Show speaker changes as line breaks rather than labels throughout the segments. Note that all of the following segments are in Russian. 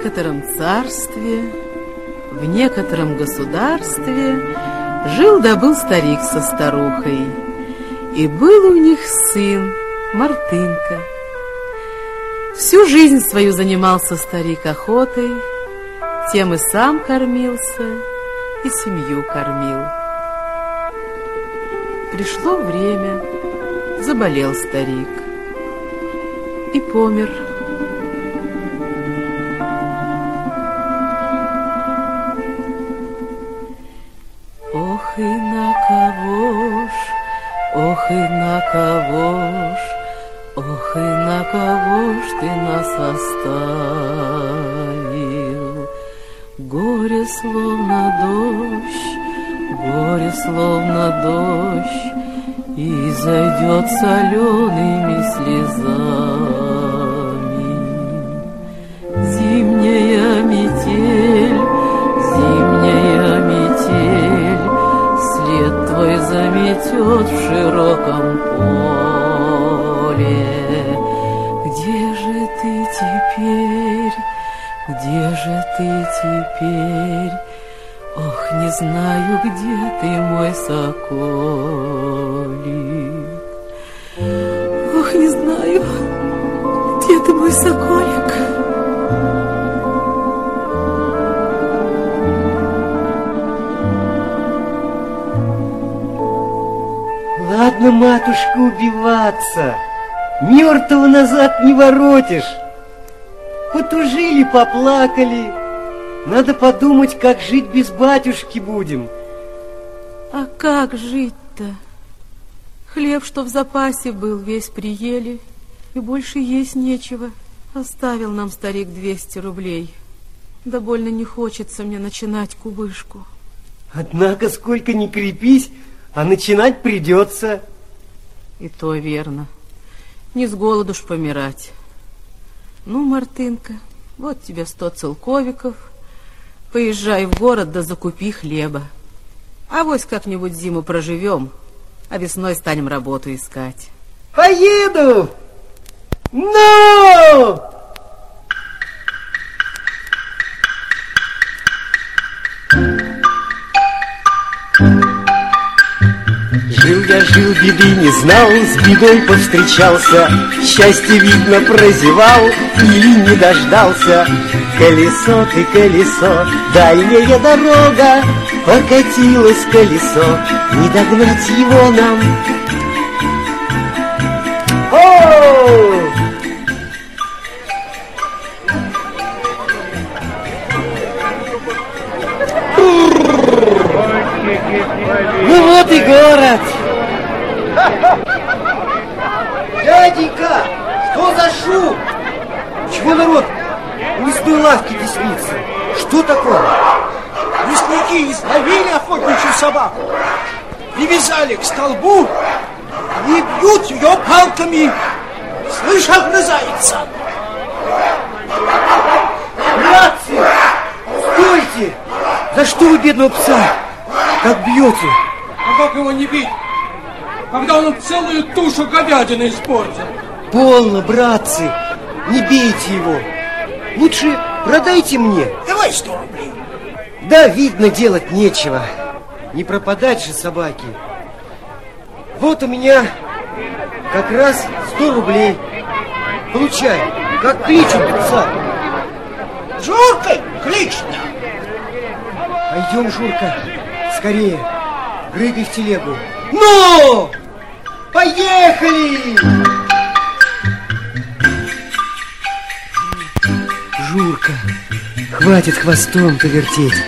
некотором царстве, в некотором государстве жил да был старик со старухой, и был у них сын Мартынка. Всю жизнь свою занимался старик охотой, тем и сам кормился, и семью кормил. Пришло время, заболел старик и помер. Словно дождь, горе словно дождь, и зайдет солеными слезами. Где же ты теперь? Ох, не знаю, где ты, мой соколик. Ох, не знаю, где ты, мой соколик.
Ладно, матушка, убиваться. Мертвого назад не воротишь. Потужили, поплакали. Надо подумать, как жить без батюшки будем.
А как жить-то? Хлеб, что в запасе был, весь приели, и больше есть нечего. Оставил нам старик 200 рублей. Да больно не хочется мне начинать кубышку.
Однако, сколько ни крепись, а начинать придется.
И то верно. Не с голоду ж помирать. Ну, Мартынка, вот тебе сто целковиков. Поезжай в город да закупи хлеба. А вось как-нибудь зиму проживем, а весной станем работу искать.
Поеду! Ну! Жил я, жил, беды не знал, с бедой повстречался, Счастье, видно, прозевал или не дождался. Колесо ты, колесо, дальняя дорога, Покатилось колесо, не догнать его нам.
Ее палками. Слышь, огрызается.
Братцы, стойте! За что вы бедного пса так бьете?
А как его не бить, когда он целую тушу говядины испортил?
Полно, братцы, не бейте его. Лучше продайте мне.
Давай сто рублей.
Да, видно, делать нечего. Не пропадать же собаки. Вот у меня как раз сто рублей. Получай, как кличут пса.
Журкой клично.
Пойдем, Журка, скорее. Грыгай в телегу. Ну! Поехали! Журка, хватит хвостом-то вертеть.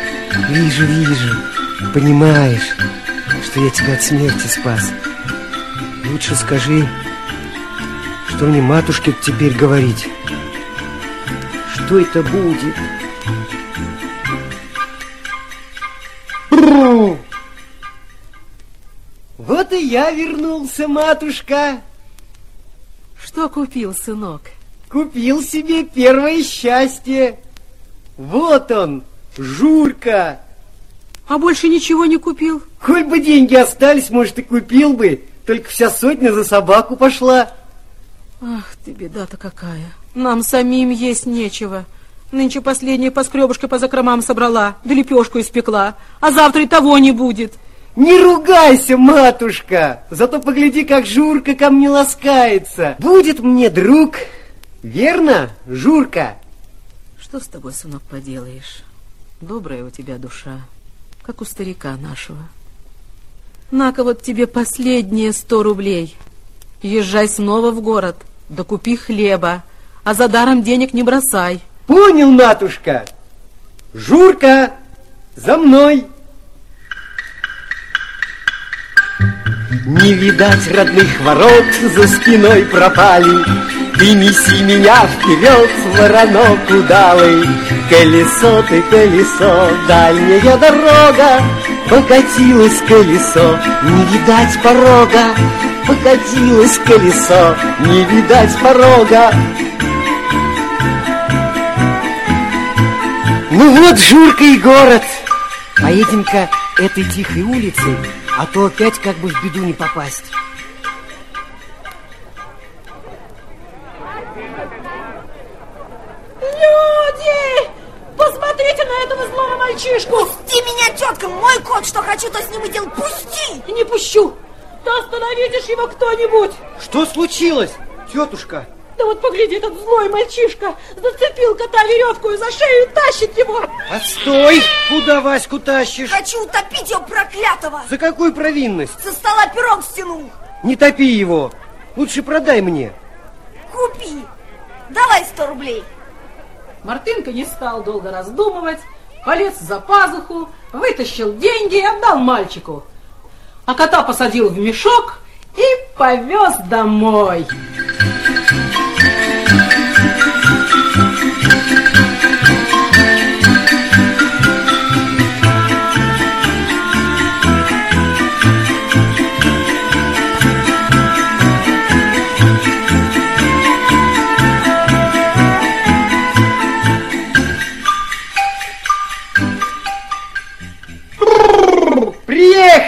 Вижу, вижу. Понимаешь, что я тебя от смерти спас. Лучше скажи, что мне матушке теперь говорить. Что это будет? Бррр! Вот и я вернулся, матушка.
Что купил, сынок?
Купил себе первое счастье. Вот он, Журка.
А больше ничего не купил?
Хоть бы деньги остались, может, и купил бы. Только вся сотня за собаку пошла.
Ах ты, беда-то какая. Нам самим есть нечего. Нынче последняя поскребушка по закромам собрала, да лепешку испекла, а завтра и того не будет.
Не ругайся, матушка, зато погляди, как Журка ко мне ласкается. Будет мне друг, верно, Журка?
Что с тобой, сынок, поделаешь? Добрая у тебя душа, как у старика нашего. На-ка вот тебе последние сто рублей. Езжай снова в город, да купи хлеба, а за даром денег не бросай.
Понял, матушка. Журка, за мной. Не видать родных ворот, за спиной пропали. Ты неси меня вперед, воронок удалый. Колесо ты, колесо, дальняя дорога, Покатилось колесо, не видать порога, Покатилось колесо, не видать порога. Ну вот, Журка и город. Поедем-ка этой тихой улицей, а то опять как бы в беду не попасть.
Мальчишку!
Пусти меня, тетка! Мой кот, что хочу, то с ним и делал. Пусти!
Не пущу! Да остановите ж его кто-нибудь!
Что случилось, тетушка?
Да вот погляди, этот злой мальчишка зацепил кота веревку за шею и тащит его.
Отстой! Куда Ваську тащишь?
Хочу утопить его проклятого!
За какую провинность?
Со стола пирог стянул!
Не топи его. Лучше продай мне.
Купи! Давай сто рублей!
Мартынка не стал долго раздумывать, полез за пазуху, вытащил деньги и отдал мальчику. А кота посадил в мешок и повез домой.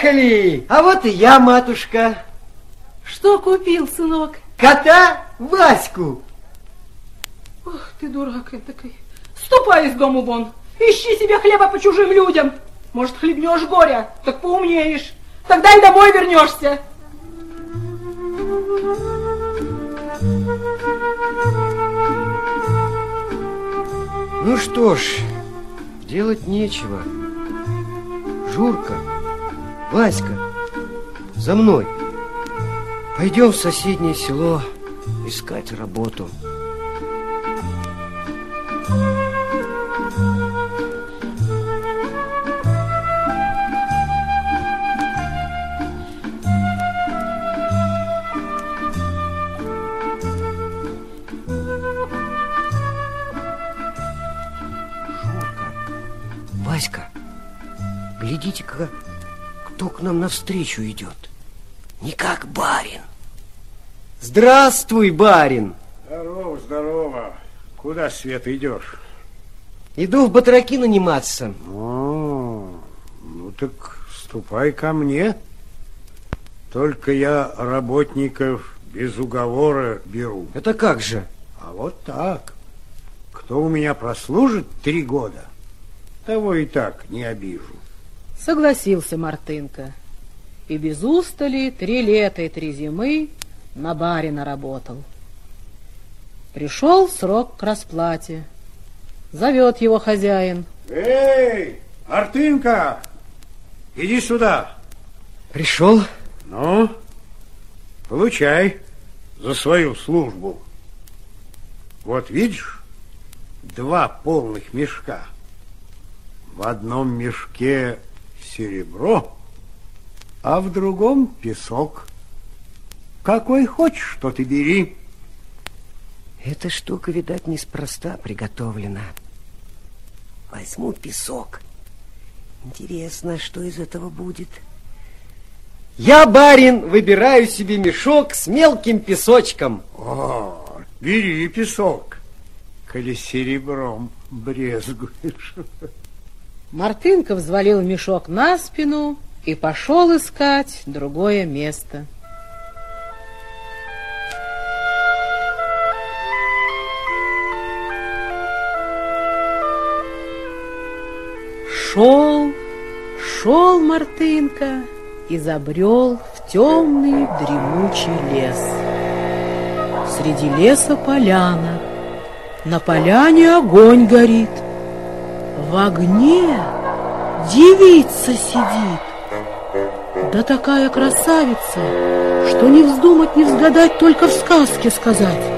Приехали! А вот и я, матушка.
Что купил, сынок?
Кота Ваську.
Ах ты дурак такой. Ступай из дому вон. Ищи себе хлеба по чужим людям. Может, хлебнешь горя, так поумнеешь. Тогда и домой вернешься.
Ну что ж, делать нечего. Журка, Васька, за мной. Пойдем в соседнее село искать работу. Васька, глядите-ка, кто к нам навстречу идет. Не как барин. Здравствуй, барин.
Здорово, здорово. Куда, Свет, идешь?
Иду в батраки наниматься.
О, ну так ступай ко мне. Только я работников без уговора беру.
Это как же?
А вот так. Кто у меня прослужит три года, того и так не обижу.
Согласился Мартынка. И без устали три лета и три зимы на барина работал. Пришел срок к расплате. Зовет его хозяин.
Эй, Артынка, иди сюда.
Пришел?
Ну, получай за свою службу. Вот видишь, два полных мешка. В одном мешке серебро, а в другом песок. Какой хочешь, что ты бери.
Эта штука, видать, неспроста приготовлена. Возьму песок. Интересно, что из этого будет? Я, барин, выбираю себе мешок с мелким песочком.
О, бери песок, коли серебром брезгуешь.
Мартынка взвалил мешок на спину и пошел искать другое место. Шел, шел Мартынка и забрел в темный дремучий лес. Среди леса поляна, на поляне огонь горит. В огне девица сидит. Да такая красавица, что не вздумать, не взгадать, только в сказке сказать.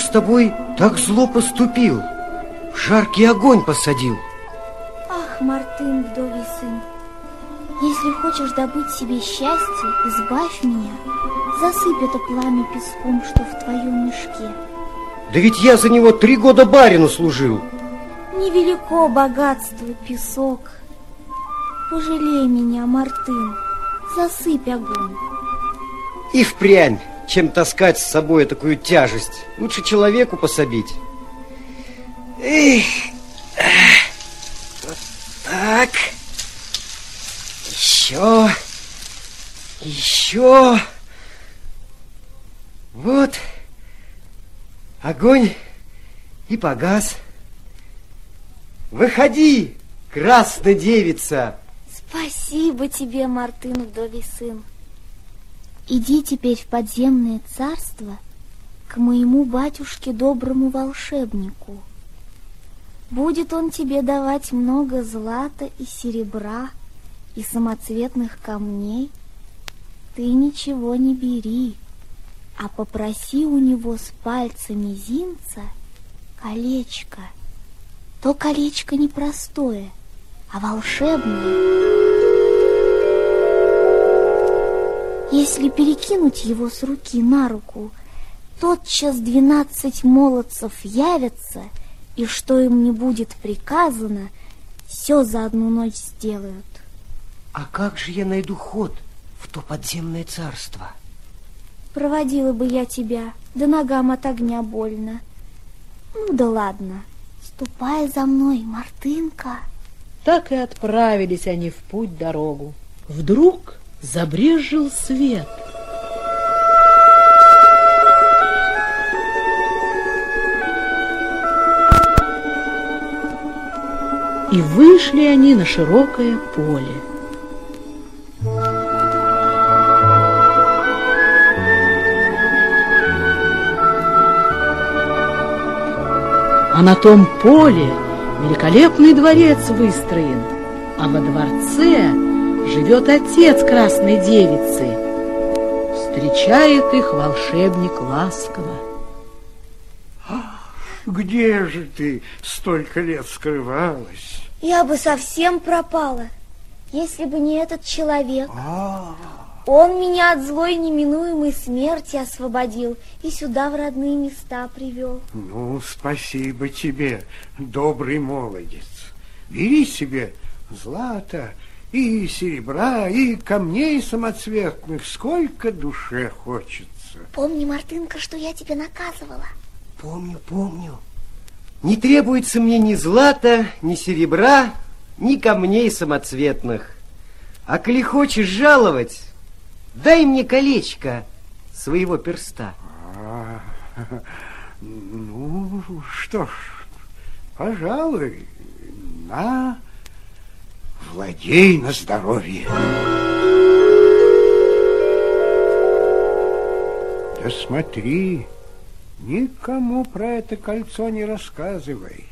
С тобой так зло поступил? В жаркий огонь посадил.
Ах, Мартын, вдовий сын, если хочешь добыть себе счастье, избавь меня. Засыпь это пламя песком, что в твоем мешке.
Да ведь я за него три года барину служил.
Невелико богатство, песок. Пожалей меня, Мартын, засыпь огонь.
И впрямь чем таскать с собой такую тяжесть. Лучше человеку пособить. Эх, вот так. Еще, еще. Вот, огонь и погас. Выходи, красная девица.
Спасибо тебе, Мартын, вдовий сын. Иди теперь в подземное царство к моему батюшке доброму волшебнику. Будет он тебе давать много злата и серебра и самоцветных камней. Ты ничего не бери, а попроси у него с пальца мизинца колечко. То колечко не простое, а волшебное. Если перекинуть его с руки на руку, тотчас двенадцать молодцев явятся, и что им не будет приказано, все за одну ночь сделают.
А как же я найду ход в то подземное царство?
Проводила бы я тебя, да ногам от огня больно. Ну да ладно, ступай за мной, Мартынка.
Так и отправились они в путь дорогу. Вдруг забрежил свет. И вышли они на широкое поле. А на том поле великолепный дворец выстроен, а во дворце живет отец красной девицы. Встречает их волшебник ласково.
Где же ты столько лет скрывалась?
Я бы совсем пропала, если бы не этот человек. А Он меня от злой неминуемой смерти освободил и сюда в родные места привел.
Ну, спасибо тебе, добрый молодец. Бери себе злато, и серебра, и камней самоцветных, сколько душе хочется.
Помни, Мартынка, что я тебе наказывала.
Помню, помню. Не требуется мне ни злата, ни серебра, ни камней самоцветных. А коли хочешь жаловать, дай мне колечко своего перста.
А, ну, что ж, пожалуй, на, владей на здоровье. Да смотри, никому про это кольцо не рассказывай.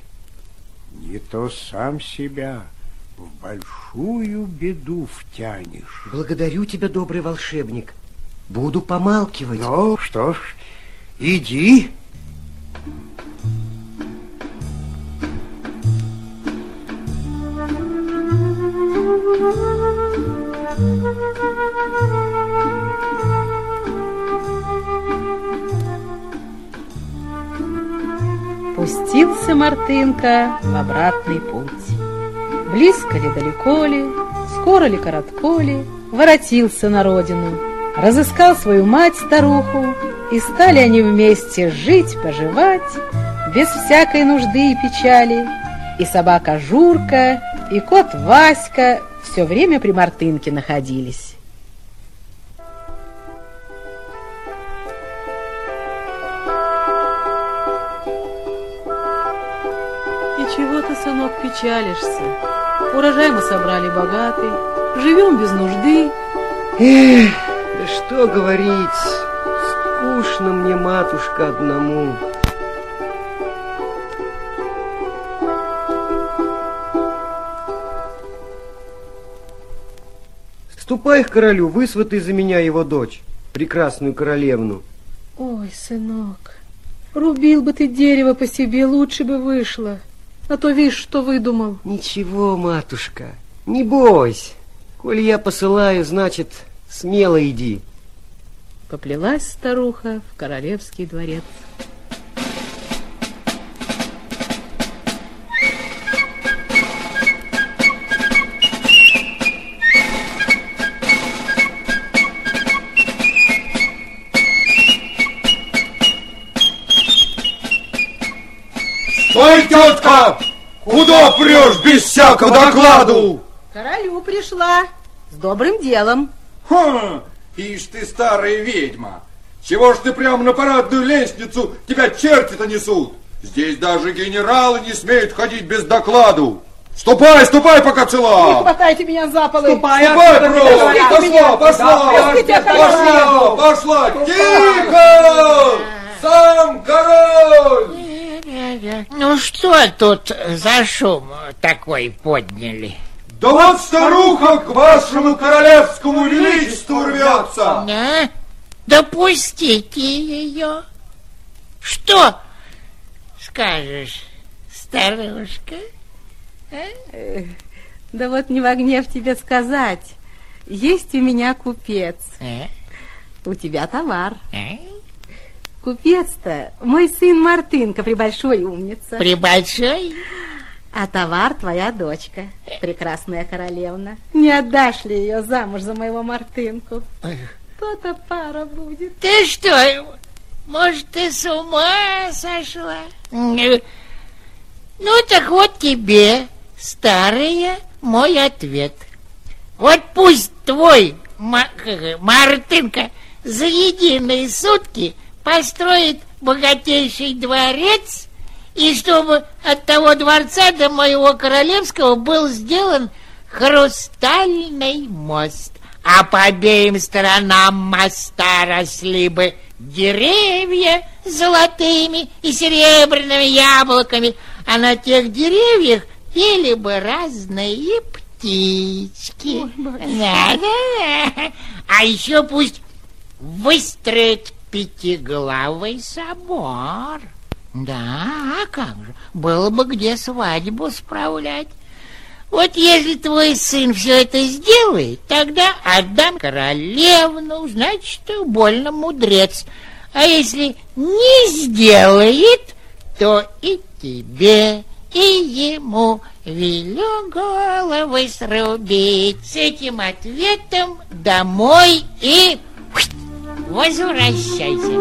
Не то сам себя в большую беду втянешь.
Благодарю тебя, добрый волшебник. Буду помалкивать.
Ну, что ж, иди.
Пустился Мартынка в обратный путь. Близко ли, далеко ли, скоро ли, коротко ли, воротился на родину, разыскал свою мать-старуху, и стали они вместе жить, поживать, без всякой нужды и печали. И собака Журка, и кот Васька все время при Мартынке находились. И чего ты, сынок, печалишься? Урожай мы собрали богатый, живем без нужды.
Эх, да что говорить, скучно мне, матушка, одному. Ступай к королю, высватай за меня его дочь, прекрасную королевну.
Ой, сынок, рубил бы ты дерево по себе, лучше бы вышло. А то видишь, что выдумал.
Ничего, матушка, не бойся. Коль я посылаю, значит, смело иди.
Поплелась старуха в королевский дворец.
Тетка! Куда прешь без всякого докладу?
Королю пришла с добрым делом.
Ха! Ишь ты, старая ведьма! Чего ж ты прямо на парадную лестницу тебя черти-то несут? Здесь даже генералы не смеют ходить без докладу. Ступай, ступай, пока цела!
хватайте меня за полы.
Ступай, просто! Пошла, пошла! Пошла, пошла! Тихо! Сам король!
Ну что тут за шум такой подняли?
Да вот старуха к вашему королевскому величеству рвется!
А? Допустите ее. Что скажешь, старушка?
Да вот не во гнев тебе сказать. Есть у меня купец.
А?
У тебя товар.
А?
Купец-то мой сын Мартынка, прибольшой умница.
Прибольшой?
А товар твоя дочка, прекрасная королевна. Не отдашь ли ее замуж за моего Мартынку? То-то пара будет.
Ты что, может, ты с ума сошла? Ну, так вот тебе, старая, мой ответ. Вот пусть твой как, Мартынка за единые сутки построит богатейший дворец, и чтобы от того дворца до моего королевского был сделан хрустальный мост, а по обеим сторонам моста росли бы деревья с золотыми и серебряными яблоками, а на тех деревьях пели бы разные птички. Да-да-да. А еще пусть выстроит пятиглавый собор. Да, а как же, было бы где свадьбу справлять. Вот если твой сын все это сделает, тогда отдам королевну, значит, больно мудрец. А если не сделает, то и тебе, и ему велю головы срубить. С этим ответом домой и возвращайся.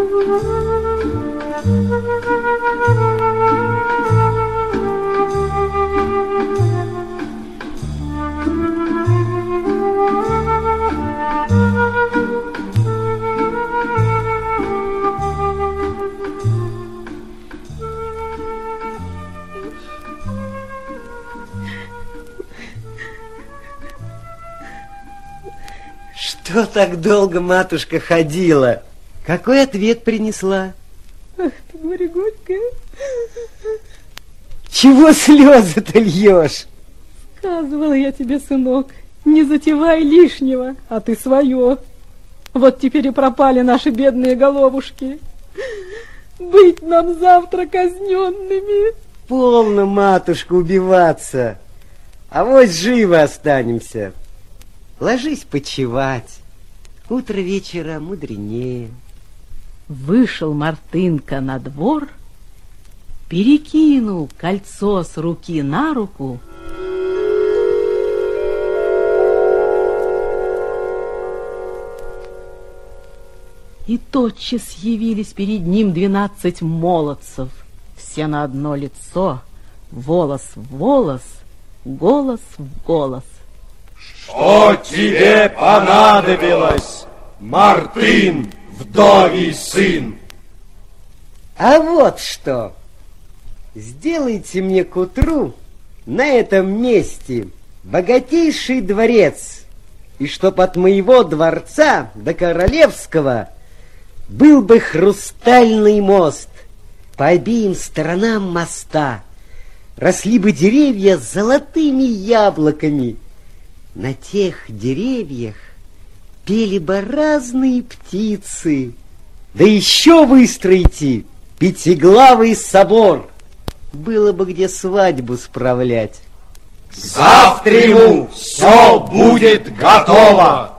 Что так долго матушка ходила? Какой ответ принесла?
Ах ты, Марья Горькая,
Чего слезы-то льешь?
сказывала я тебе, сынок, не затевай лишнего, а ты свое. Вот теперь и пропали наши бедные головушки. Быть нам завтра казненными.
Полно, матушка, убиваться. А вот живо останемся. Ложись почевать. Утро вечера мудренее.
Вышел Мартынка на двор, перекинул кольцо с руки на руку, и тотчас явились перед ним двенадцать молодцев, все на одно лицо, волос в волос, голос в голос.
Что тебе понадобилось, Мартын, вдовий сын?
А вот что. Сделайте мне к утру на этом месте богатейший дворец, и чтоб от моего дворца до королевского был бы хрустальный мост. По обеим сторонам моста росли бы деревья с золотыми яблоками. На тех деревьях пели бы разные птицы. Да еще выстроите пятиглавый собор. Было бы где свадьбу справлять.
Завтра ему все будет готово.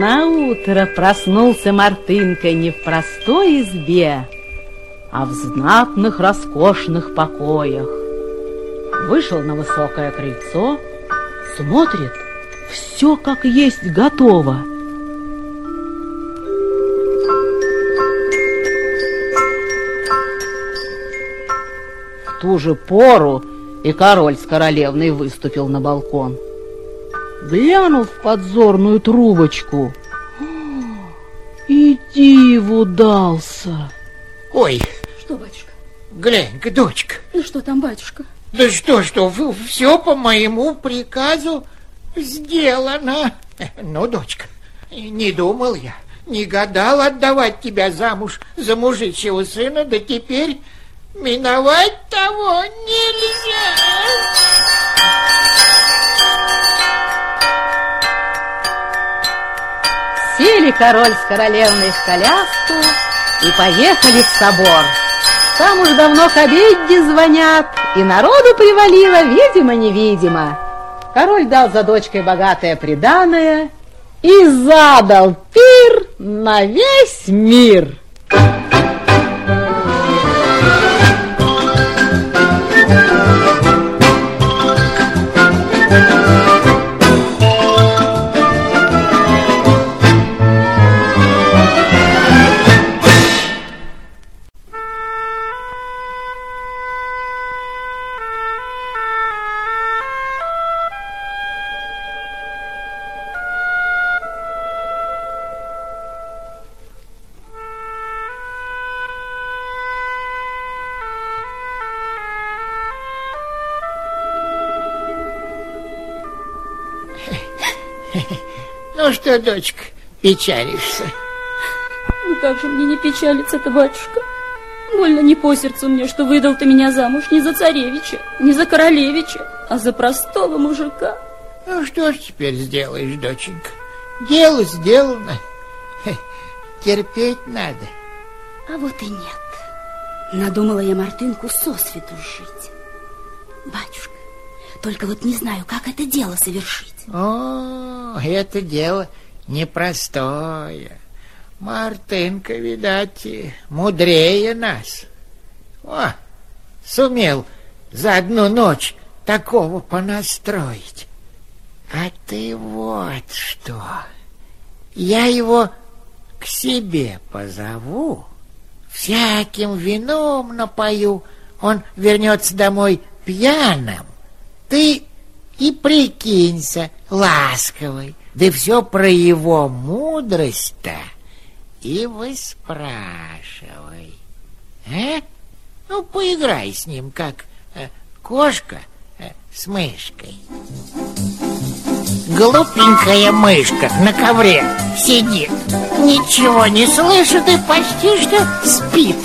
На утро проснулся Мартынка не в простой избе, а в знатных роскошных покоях. Вышел на высокое крыльцо, смотрит, все как есть готово. В ту же пору и король с королевной выступил на балкон. Глянул в подзорную трубочку. И диву дался.
Ой,
Что, батюшка?
глянь-ка, дочка.
Ну что там, батюшка?
Да что, что, все по моему приказу сделано. Ну, дочка, не думал я, не гадал отдавать тебя замуж за мужичьего сына, да теперь миновать того нельзя.
Сели король с королевной в коляску и поехали в собор. Там уж давно к обедне звонят, и народу привалило, видимо-невидимо. Король дал за дочкой богатое приданое и задал пир на весь мир.
Ну что, дочка, печалишься?
Ну как же мне не печалиться-то, батюшка? Больно не по сердцу мне, что выдал ты меня замуж не за царевича, не за королевича, а за простого мужика.
Ну что ж теперь сделаешь, доченька? Дело сделано. Хе, Терпеть надо.
А вот и нет. Надумала я Мартынку сосвету жить. Батюшка, только вот не знаю, как это дело совершить.
О, это дело непростое. Мартынка, видать, мудрее нас. О, сумел за одну ночь такого понастроить. А ты вот что. Я его к себе позову, всяким вином напою, он вернется домой пьяным. Ты и прикинься ласковый, да все про его мудрость-то и выспрашивай. А? Ну, поиграй с ним, как э, кошка э, с мышкой. Глупенькая мышка на ковре сидит, ничего не слышит и почти что спит.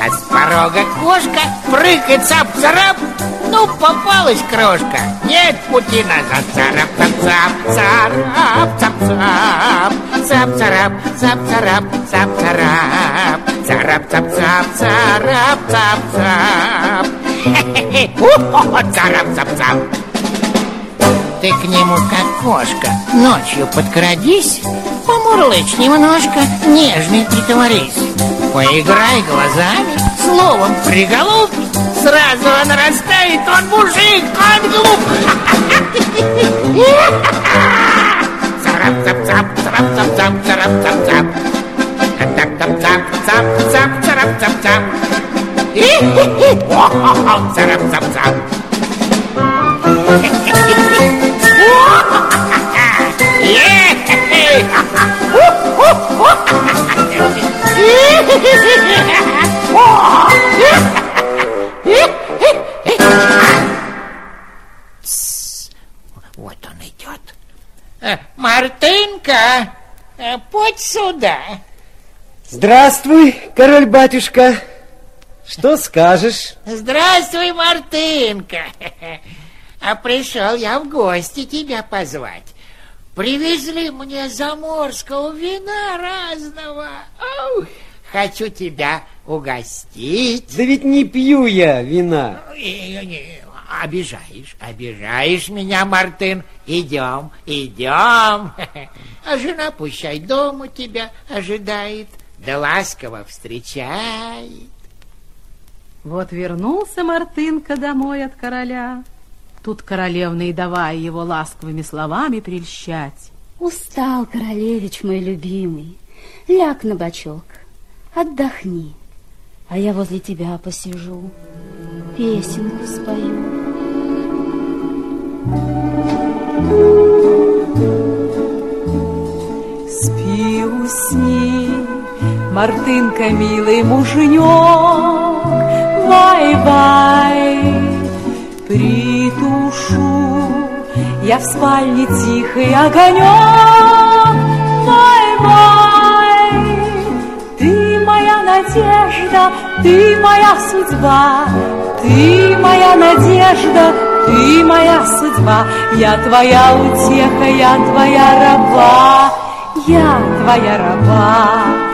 А с порога кошка прыгает цап-царап, ну попалась крошка, нет пути назад. Царап, цап, цап, царап, цап, цап, цап, царап, цап, царап, цап, царап, царап, цап, цап, царап, цап, цап. Хе-хе-хе, царап, цап, цап. Ты к нему как кошка Ночью подкрадись Помурлычь немножко Нежной притворись Поиграй глазами. Словом приголубь. Сразу он растает Он мужик, он глуп. Царап-цап-цап Царап-цап-цап Царап-цап-цап Цап-цап-цап Цап-цап Царап-цап-цап Царап-цап-цап Вот он идет. Э, Мартынка, э, подь сюда.
Здравствуй, король-батюшка. Что скажешь?
Здравствуй, Мартынка. А пришел я в гости тебя позвать. Привезли мне заморского вина разного. Ау, хочу тебя угостить.
Да ведь не пью я вина.
Обижаешь, обижаешь меня, Мартын. Идем, идем. А жена пущай дома тебя ожидает, да ласково встречает.
Вот вернулся Мартынка домой от короля. Тут королевна и давая его ласковыми словами прельщать.
Устал, королевич мой любимый. Ляг на бочок, отдохни. А я возле тебя посижу, песенку спою.
Спи, усни, Мартынка, милый муженек, Вай-вай, притушу я в спальне тихий огонек. Вай-вай, ты моя надежда, ты моя судьба, ты моя надежда, ты моя судьба, я твоя утеха, я твоя раба, я твоя раба.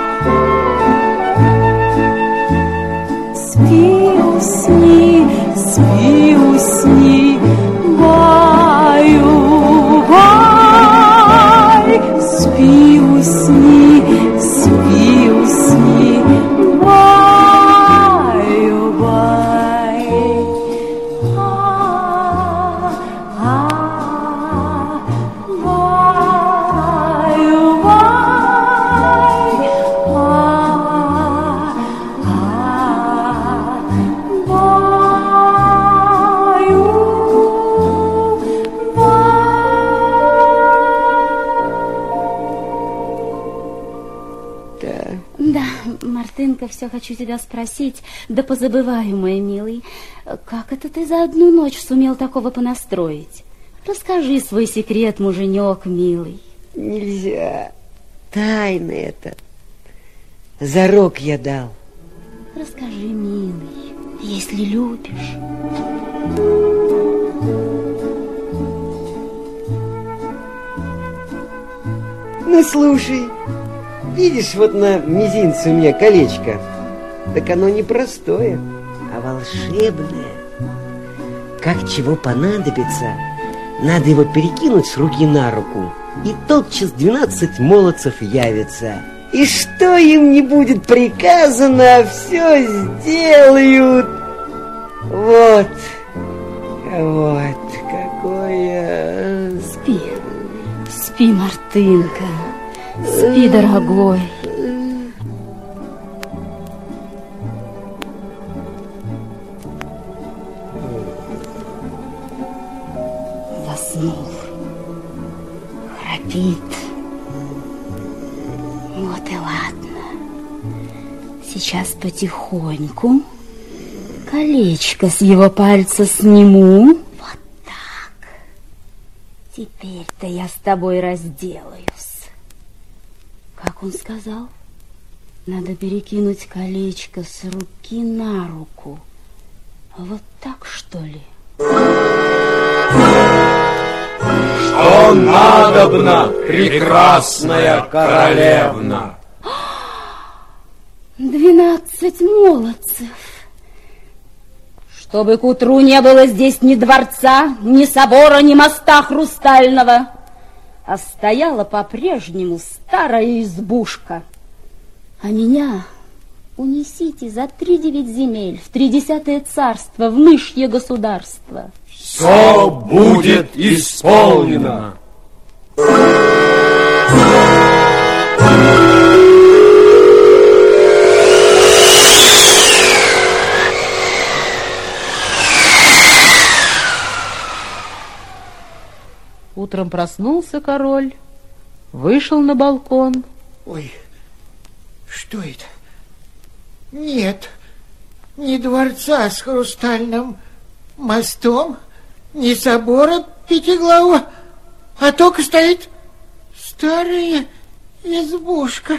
Спи, усни, спи, усни,
хочу тебя спросить, да позабываю, мой милый, как это ты за одну ночь сумел такого понастроить? Расскажи свой секрет, муженек милый.
Нельзя. Тайна это. Зарок я дал.
Расскажи, милый, если любишь.
Ну, слушай, видишь, вот на мизинце у меня колечко. Так оно не простое, а волшебное. Как чего понадобится, надо его перекинуть с руки на руку. и тотчас двенадцать молодцев явятся. И что им не будет приказано, все сделают. Вот, вот, какое...
Спи, спи, Мартынка, спи, дорогой. Потихоньку колечко с его пальца сниму. Вот так. Теперь-то я с тобой разделаюсь. Как он сказал? Надо перекинуть колечко с руки на руку. Вот так, что ли?
Что надобно, прекрасная королевна?
Двенадцать молодцев. Чтобы к утру не было здесь ни дворца, ни собора, ни моста хрустального, а стояла по-прежнему старая избушка. А меня унесите за три девять земель, в тридесятое царство, в мышье государство.
Все будет исполнено.
Утром проснулся король, вышел на балкон.
Ой, что это? Нет, ни дворца с хрустальным мостом, ни собора пятиглавого, а только стоит старая избушка.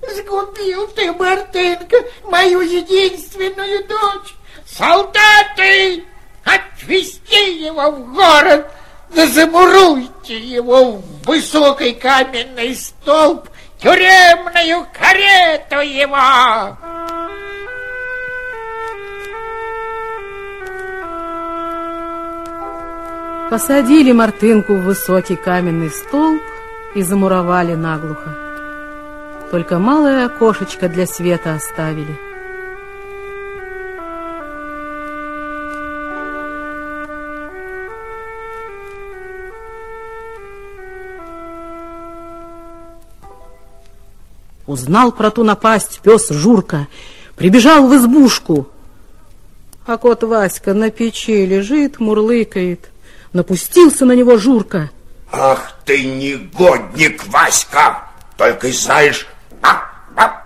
Сгубил ты, Мартынка, мою единственную дочь. Солдаты, отвезти его в город, замуруйте его в высокий каменный столб, тюремную карету его.
Посадили Мартынку в высокий каменный столб и замуровали наглухо. Только малое окошечко для света оставили. Узнал про ту напасть пес Журка, прибежал в избушку. А кот Васька на печи лежит, мурлыкает. Напустился на него Журка.
Ах ты негодник, Васька! Только и знаешь, а, а,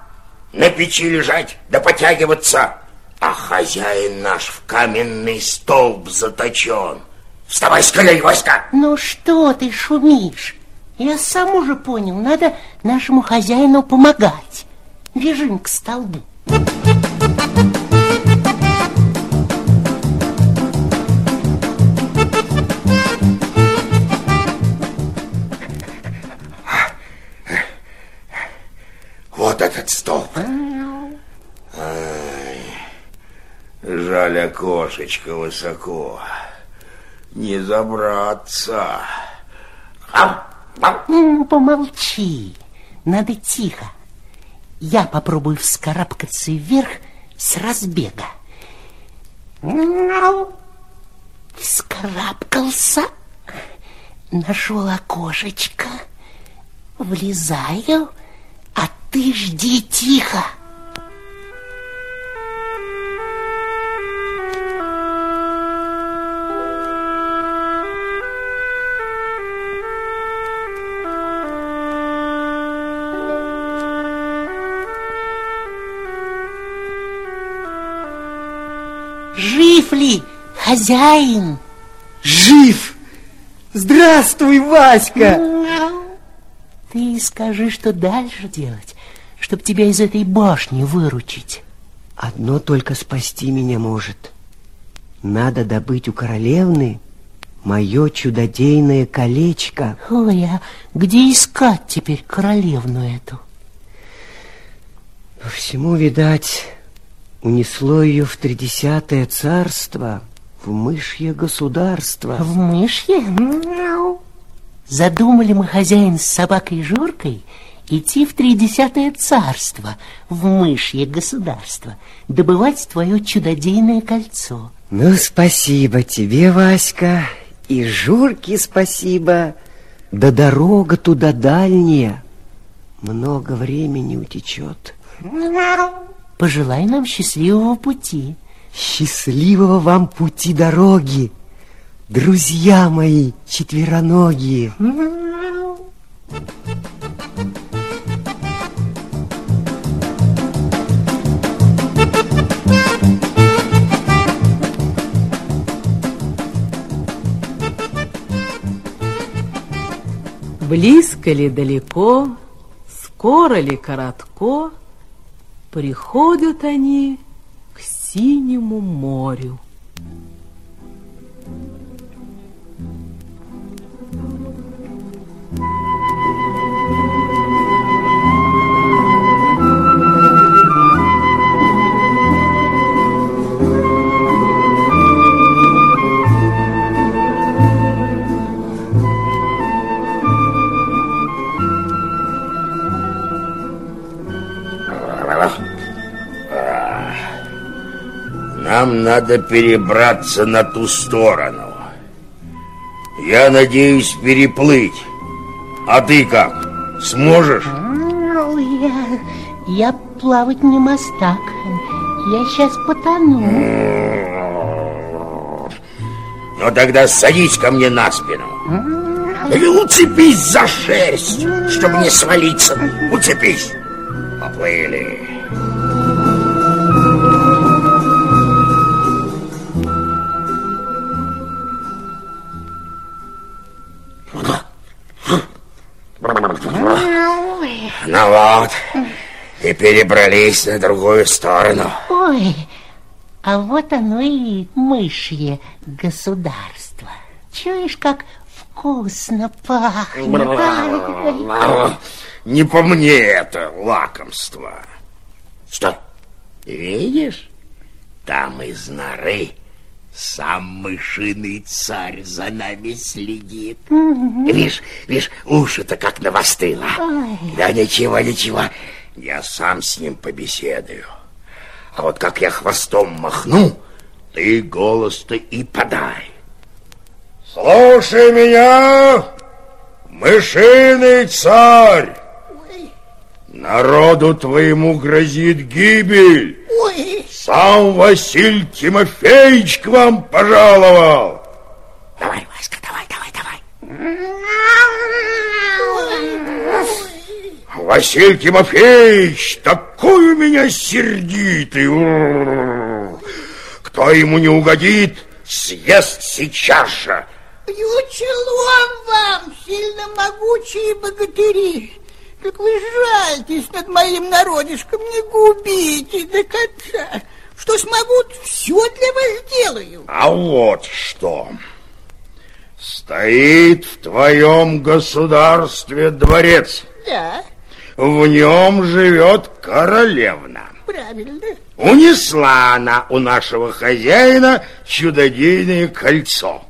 на печи лежать да потягиваться. А хозяин наш в каменный столб заточен. Вставай скорей, Васька!
Ну что ты шумишь? Я сам уже понял, надо нашему хозяину помогать. Бежим к столбу.
Вот этот столб. Ай, жаль, окошечко высоко. Не забраться.
М, Помолчи, надо тихо. Я попробую вскарабкаться вверх с разбега. Вскарабкался, нашел окошечко, влезаю, а ты жди тихо. Хозяин?
Жив! Здравствуй, Васька!
Ты скажи, что дальше делать, чтобы тебя из этой башни выручить.
Одно только спасти меня может. Надо добыть у королевны мое чудодейное колечко.
Ой, а где искать теперь королевну эту?
По всему, видать, унесло ее в тридесятое царство, в мышье государство.
В мышье? Мяу. Задумали мы, хозяин, с собакой Жоркой идти в тридесятое царство, в мышье государство, добывать твое чудодейное кольцо.
Ну, спасибо тебе, Васька, и Журке спасибо. Да дорога туда дальняя, много времени утечет.
Пожелай нам счастливого пути.
Счастливого вам пути дороги, друзья мои четвероногие.
Близко ли далеко, скоро ли коротко, Приходят они синему морю.
Нам надо перебраться на ту сторону. Я надеюсь переплыть. А ты как? Сможешь?
Я, я плавать не мастак. Я сейчас потону.
Ну тогда садись ко мне на спину. Или уцепись за шерсть, чтобы не свалиться. Уцепись. Поплыли. Ну вот, и перебрались на другую сторону.
Ой, а вот оно и мышье государство. Чуешь, как вкусно пахнет?
Не по мне это лакомство. Что, видишь? Там из норы сам мышиный царь за нами следит. Видишь, видишь, уши-то как навостыло. Да ничего, ничего, я сам с ним побеседую. А вот как я хвостом махну, ты голос-то и подай. Слушай меня, мышиный царь! Народу твоему грозит гибель. Сам Василий Тимофеевич к вам пожаловал. Давай, Васька, давай, давай, давай. Василий Тимофеевич, такой у меня сердитый. Кто ему не угодит, съест сейчас же.
Ючелом вам, сильно могучие богатыри. Как вы жальтесь над моим народишком, не губите до конца. Что смогу, все для вас сделаю.
А вот что. Стоит в твоем государстве дворец.
Да,
В нем живет королевна.
правильно.
Унесла она у нашего хозяина чудодейное кольцо.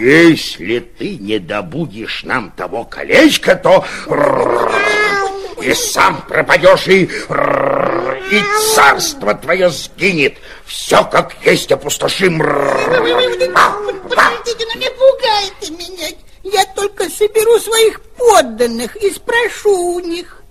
Если ты не добудешь нам того колечка, то и сам пропадешь, и, и царство твое сгинет. Все как есть опустошим.
Подождите, ну не пугайте меня. Я только соберу своих подданных и спрошу у них.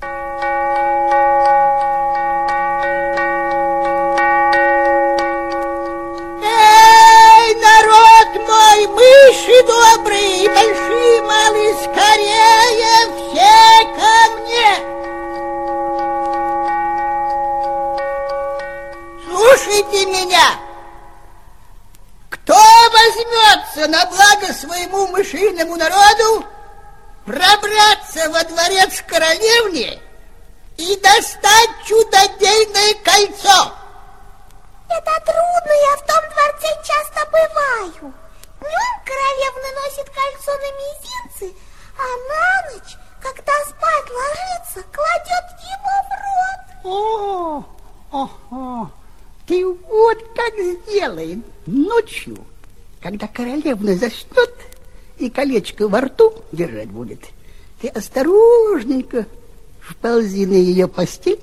Эй, народ мой, мыши добрые, большие, малые, скорее все ко мне! Слушайте меня! Кто возьмется на благо своему мышиному народу пробраться во дворец королевни и достать чудодейное кольцо?
Это трудно, я в том дворце часто бываю. Днем королевна носит кольцо на мизинце, а на ночь, когда спать ложится, кладет его в рот.
О, ого, ты вот как сделаем. Ночью, когда королевна заснет, и колечко во рту держать будет, ты осторожненько вползи на ее постель,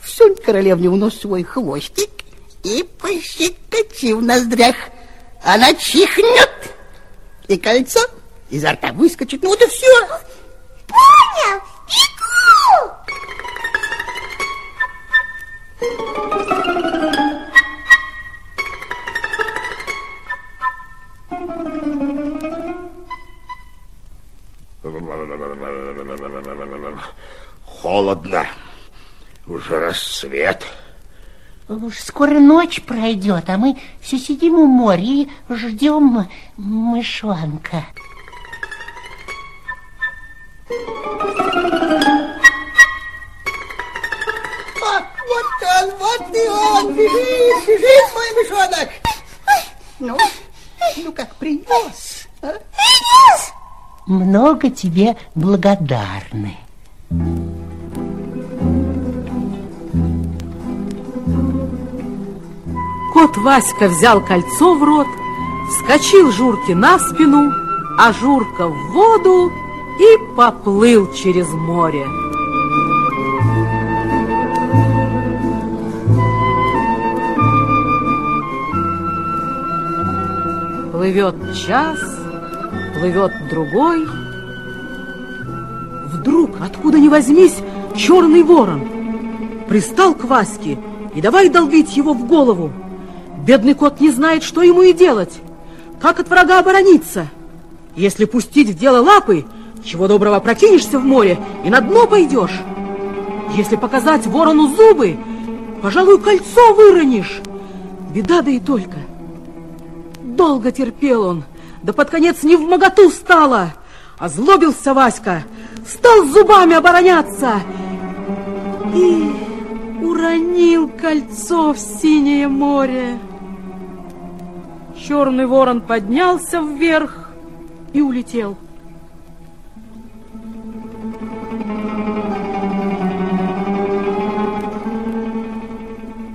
всунь королевне в нос свой хвостик и пощекочи в ноздрях. Она чихнет, и кольцо изо рта выскочит. Ну вот и все.
Понял, бегу!
Холодно. Уже рассвет.
Уж скоро ночь пройдет, а мы все сидим у моря и ждем мышонка.
А, вот он, вот и он, бежит, бежит мой мышонок. Ну, ну как принес, а?
Много тебе благодарны.
Кот Васька взял кольцо в рот, вскочил Журке на спину, а Журка в воду и поплыл через море. Плывет час, плывет другой. Вдруг, откуда ни возьмись, черный ворон пристал к Ваське и давай долбить его в голову. Бедный кот не знает, что ему и делать. Как от врага оборониться? Если пустить в дело лапы, чего доброго прокинешься в море и на дно пойдешь. Если показать ворону зубы, пожалуй, кольцо выронишь. Беда да и только. Долго терпел он, да под конец не в моготу стало. Озлобился Васька, стал зубами обороняться и уронил кольцо в синее море. Черный ворон поднялся вверх и улетел.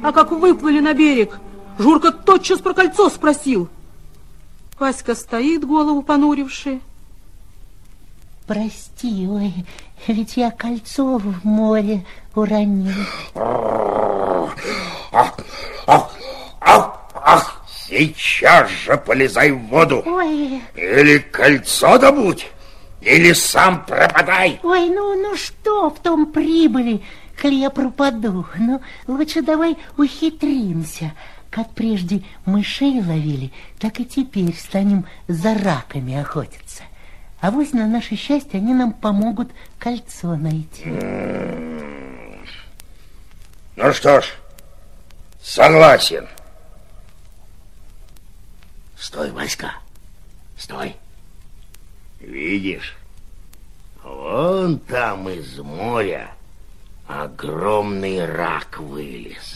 А как выплыли на берег, Журка тотчас про кольцо спросил. Васька стоит, голову понуривший.
Прости, ой, ведь я кольцо в море уронил.
Ах, ах, ах, ах, сейчас же полезай в воду.
Ой,
Или кольцо добудь, или сам пропадай.
ой, ну, ну что в том прибыли, коли я пропаду? Ну, лучше давай ухитримся. Как прежде мышей ловили, так и теперь станем за раками охотиться. А вось на наше счастье они нам помогут кольцо найти.
Ну что ж, согласен. Стой, Васька, стой. Видишь, вон там из моря огромный рак вылез.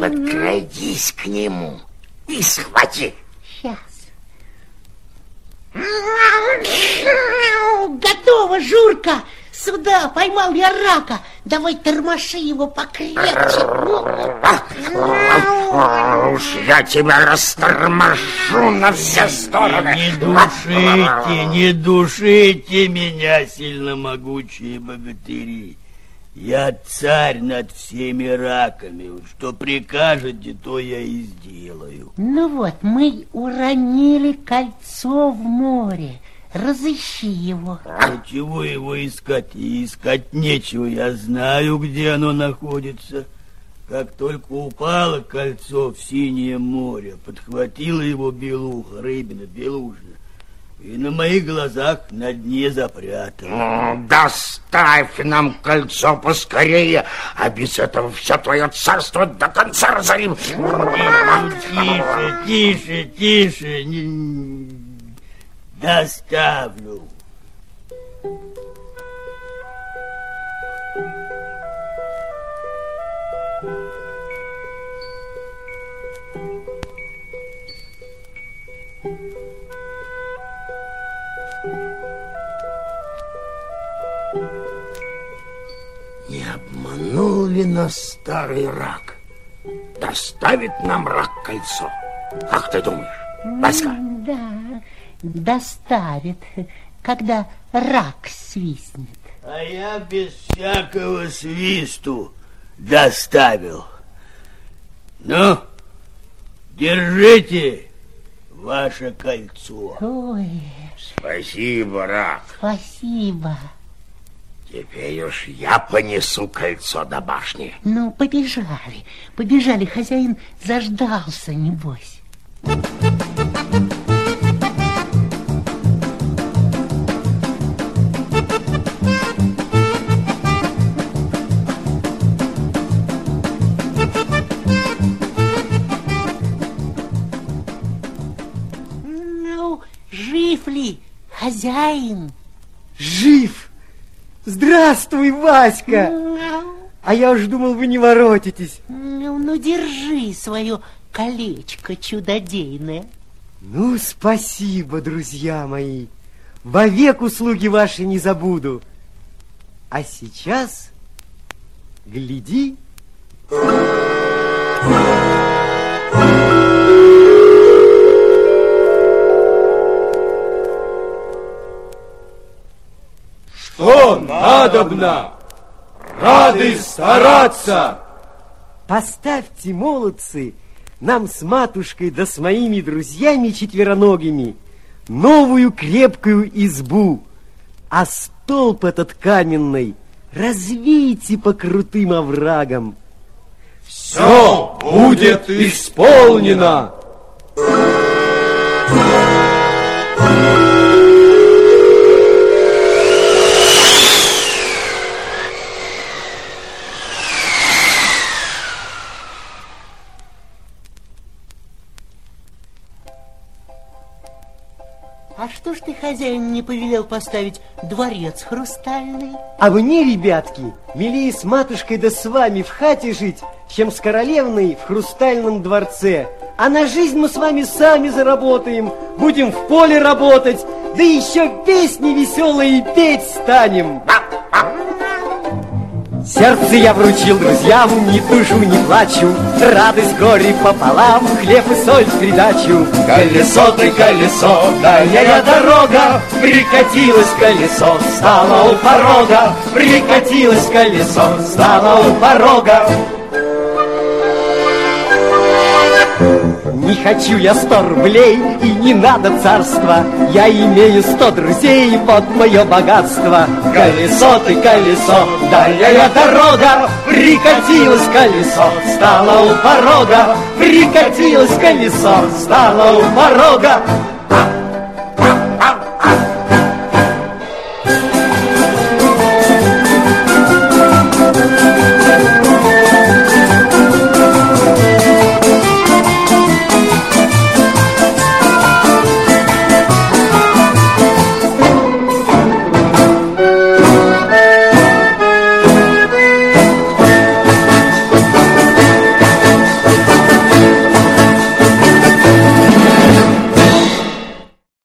Подкрадись к нему и схвати.
Сейчас. Готово, Журка! Сюда, поймал я рака. Давай тормоши его покрепче.
Уж я тебя растормошу на все стороны.
Не душите, не душите меня, сильно могучие богатыри. Я царь над всеми раками. Что прикажете, то я и сделаю.
Ну вот, мы уронили кольцо в море. Разыщи его.
А чего его искать? И искать нечего. Я знаю, где оно находится. Как только упало кольцо в синее море, подхватила его белуха, рыбина, белужина, и на моих глазах на дне запрятала.
М, Доставь нам кольцо поскорее, а без этого все твое царство до конца разорим.
Тише, тише, тише. не- Доставлю.
Обманул ли нас старый рак? Доставит нам рак кольцо. Как ты думаешь, Васька?
Да, доставит, когда рак свистнет.
А я без всякого свисту доставил. Ну, держите ваше кольцо.
Ой,
Спасибо, рак.
спасибо.
Теперь уж я понесу кольцо до башни.
Ну, побежали, побежали, хозяин заждался, небось. Ну, жив ли хозяин?
Жив! Здравствуй, Васька! А я уж думал, вы не воротитесь.
Ну, ну, держи свое колечко чудодейное.
Ну, спасибо, друзья мои. Вовек услуги ваши не забуду. А сейчас, гляди.
Что надобно? Рады стараться!
Поставьте, молодцы, нам с матушкой да с моими друзьями четвероногими новую крепкую избу, а столб этот каменный развейте по крутым оврагам.
Все будет исполнено!
А что ж ты, хозяин, не повелел поставить дворец хрустальный?
А мне, ребятки, милее с матушкой да с вами в хате жить, чем с королевной в хрустальном дворце. А на жизнь мы с вами сами заработаем, будем в поле работать, да еще песни веселые петь станем. Сердце я вручил друзьям, не тушу, не плачу, Радость горе пополам, хлеб и соль в придачу.
Колесо ты колесо, дальняя дорога,
Прикатилось колесо, стало у порога, Прикатилось колесо, стало у порога. Не хочу я сто рублей и не надо царства, Я имею сто друзей, вот мое богатство. Колесо ты, колесо, дальняя дорога, Прикатилось колесо, стало у порога, Прикатилось колесо, стало у порога. А!